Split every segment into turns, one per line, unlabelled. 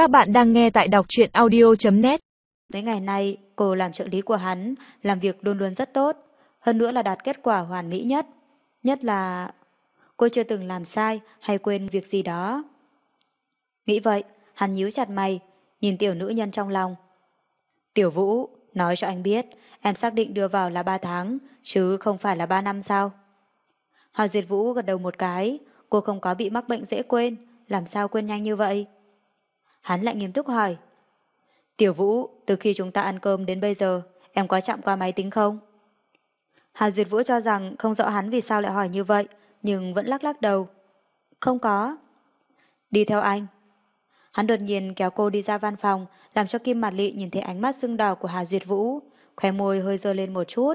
Các bạn đang nghe tại đọc truyện audio.net
Tới ngày nay, cô làm trợ lý của hắn, làm việc luôn luôn rất tốt, hơn nữa là đạt kết quả hoàn mỹ nhất. Nhất là cô chưa từng làm sai hay quên việc gì đó. Nghĩ vậy, hắn nhíu chặt mày, nhìn tiểu nữ nhân trong lòng. Tiểu Vũ, nói cho anh biết, em xác định đưa vào là 3 tháng, chứ không phải là 3 năm sao? hòa Duyệt Vũ gật đầu một cái, cô không có bị mắc bệnh dễ quên, làm sao quên nhanh như vậy? Hắn lại nghiêm túc hỏi. Tiểu Vũ, từ khi chúng ta ăn cơm đến bây giờ, em có chạm qua máy tính không? Hà Duyệt Vũ cho rằng không rõ hắn vì sao lại hỏi như vậy, nhưng vẫn lắc lắc đầu. Không có. Đi theo anh. Hắn đột nhiên kéo cô đi ra văn phòng, làm cho Kim Mạt Lị nhìn thấy ánh mắt sưng đỏ của Hà Duyệt Vũ, khóe môi hơi dơ lên một chút.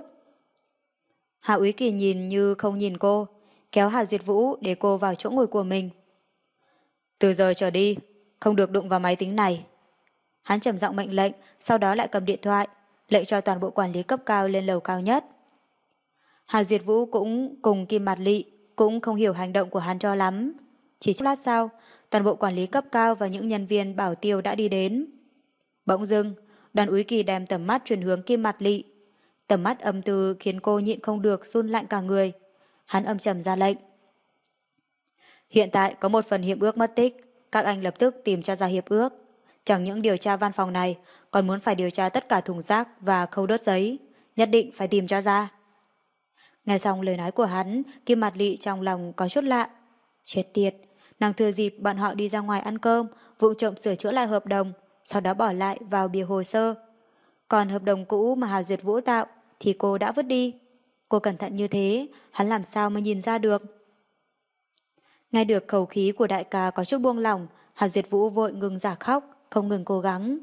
Hà Úy Kỳ nhìn như không nhìn cô, kéo Hà Duyệt Vũ để cô vào chỗ ngồi của mình. Từ giờ trở đi, không được đụng vào máy tính này. Hắn trầm giọng mệnh lệnh, sau đó lại cầm điện thoại, lệnh cho toàn bộ quản lý cấp cao lên lầu cao nhất. Hà Duyệt Vũ cũng cùng Kim Mạt Lị cũng không hiểu hành động của hắn cho lắm. Chỉ chốc lát sau, toàn bộ quản lý cấp cao và những nhân viên bảo tiêu đã đi đến. Bỗng dưng, đoàn úy kỳ đem tầm mắt chuyển hướng Kim Mạt Lị. Tầm mắt âm từ khiến cô nhịn không được run lạnh cả người. Hắn âm trầm ra lệnh. Hiện tại có một phần hiệp ước mất tích, các anh lập tức tìm cho ra hiệp ước. Chẳng những điều tra văn phòng này, còn muốn phải điều tra tất cả thùng rác và khâu đốt giấy. Nhất định phải tìm cho ra. Nghe xong lời nói của hắn, Kim Mặt Lị trong lòng có chút lạ. Chết tiệt, nàng thừa dịp bọn họ đi ra ngoài ăn cơm, vụ trộm sửa chữa lại hợp đồng, sau đó bỏ lại vào bìa hồ sơ. Còn hợp đồng cũ mà Hà Duyệt Vũ tạo thì cô đã vứt đi. Cô cẩn thận như thế, hắn làm sao mà nhìn ra được. Nghe được khẩu khí của đại ca có chút buông lỏng, Hà Duyệt Vũ vội ngừng giả khóc, không ngừng cố gắng.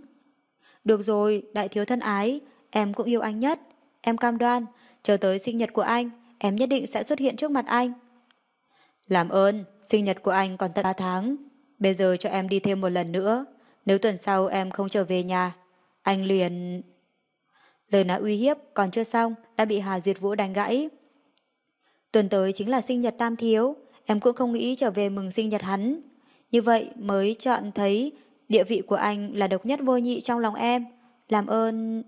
Được rồi, đại thiếu thân ái, em cũng yêu anh nhất. Em cam đoan, chờ tới sinh nhật của anh, em nhất định sẽ xuất hiện trước mặt anh. Làm ơn, sinh nhật của anh còn tận 3 tháng. Bây giờ cho em đi thêm một lần nữa. Nếu tuần sau em không trở về nhà, anh liền... Lời nói uy hiếp còn chưa xong đã bị Hà Duyệt Vũ đánh gãy. Tuần tới chính là sinh nhật Tam Thiếu, em cũng không nghĩ trở về mừng sinh nhật hắn. Như vậy mới chọn thấy địa vị của anh là độc nhất vô nhị trong lòng em. Làm ơn...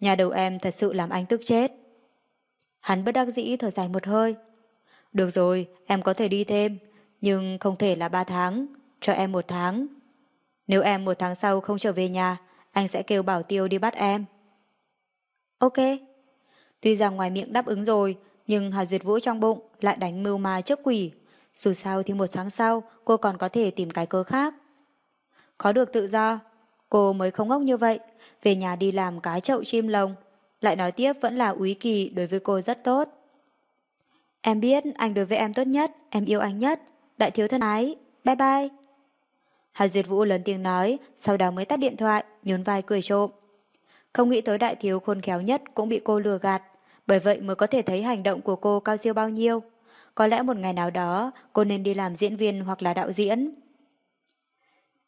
Nhà đầu em thật sự làm anh tức chết. Hắn bất đắc dĩ thở dài một hơi. Được rồi, em có thể đi thêm, nhưng không thể là ba tháng, cho em một tháng. Nếu em một tháng sau không trở về nhà, anh sẽ kêu bảo tiêu đi bắt em. Ok. Tuy rằng ngoài miệng đáp ứng rồi, nhưng Hà Duyệt Vũ trong bụng lại đánh mưu ma trước quỷ. Dù sao thì một tháng sau cô còn có thể tìm cái cơ khác. Có được tự do, cô mới không ngốc như vậy, về nhà đi làm cái chậu chim lồng. Lại nói tiếp vẫn là úy kỳ đối với cô rất tốt. Em biết anh đối với em tốt nhất, em yêu anh nhất. Đại thiếu thân ái, bye bye. Hà Duyệt Vũ lớn tiếng nói, sau đó mới tắt điện thoại, nhún vai cười trộm. Không nghĩ tới đại thiếu khôn khéo nhất cũng bị cô lừa gạt, bởi vậy mới có thể thấy hành động của cô cao siêu bao nhiêu. Có lẽ một ngày nào đó cô nên đi làm diễn viên hoặc là đạo diễn.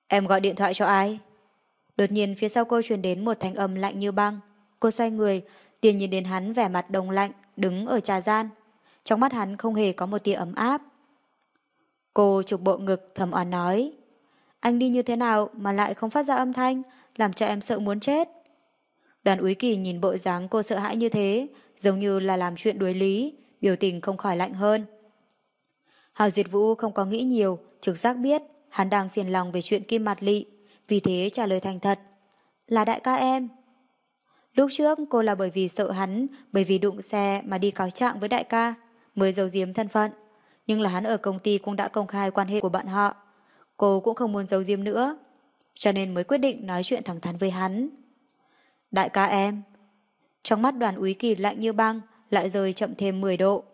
Em gọi điện thoại cho ai? Đột nhiên phía sau cô truyền đến một thanh âm lạnh như băng. Cô xoay người, tiền nhìn đến hắn vẻ mặt đồng lạnh, đứng ở trà gian. Trong mắt hắn không hề có một tia ấm áp. Cô chụp bộ ngực thầm oán nói. Anh đi như thế nào mà lại không phát ra âm thanh, làm cho em sợ muốn chết. Đoàn úy kỳ nhìn bộ dáng cô sợ hãi như thế, giống như là làm chuyện đuối lý, biểu tình không khỏi lạnh hơn. Hào Diệt Vũ không có nghĩ nhiều, trực giác biết hắn đang phiền lòng về chuyện kim mặt lị, vì thế trả lời thành thật. Là đại ca em. Lúc trước cô là bởi vì sợ hắn, bởi vì đụng xe mà đi cáo trạng với đại ca, mới giấu giếm thân phận. Nhưng là hắn ở công ty cũng đã công khai quan hệ của bọn họ. Cô cũng không muốn giấu giếm nữa, cho nên mới quyết định nói chuyện thẳng thắn với hắn. Đại ca em. Trong mắt đoàn úy kỳ lạnh như băng, lại rơi chậm thêm 10 độ.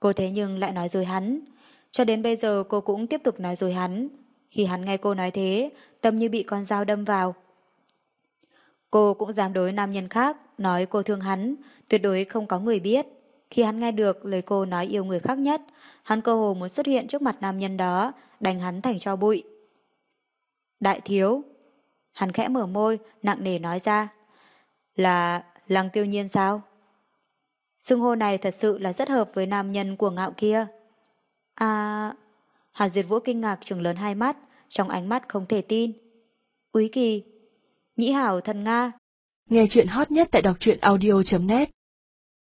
Cô thế nhưng lại nói rồi hắn. Cho đến bây giờ cô cũng tiếp tục nói rồi hắn. Khi hắn nghe cô nói thế, tâm như bị con dao đâm vào. Cô cũng dám đối nam nhân khác, nói cô thương hắn, tuyệt đối không có người biết. Khi hắn nghe được lời cô nói yêu người khác nhất, hắn cơ hồ muốn xuất hiện trước mặt nam nhân đó, đánh hắn thành cho bụi. Đại thiếu. Hắn khẽ mở môi, nặng nề nói ra. Là lăng tiêu nhiên sao? Xưng hô này thật sự là rất hợp với nam nhân của ngạo kia. À... Hà Duyệt Vũ kinh ngạc trừng lớn hai mắt, trong ánh mắt không thể tin. Quý Kỳ, Nhĩ Hảo thần Nga.
Nghe chuyện hot nhất tại đọc truyện audio.net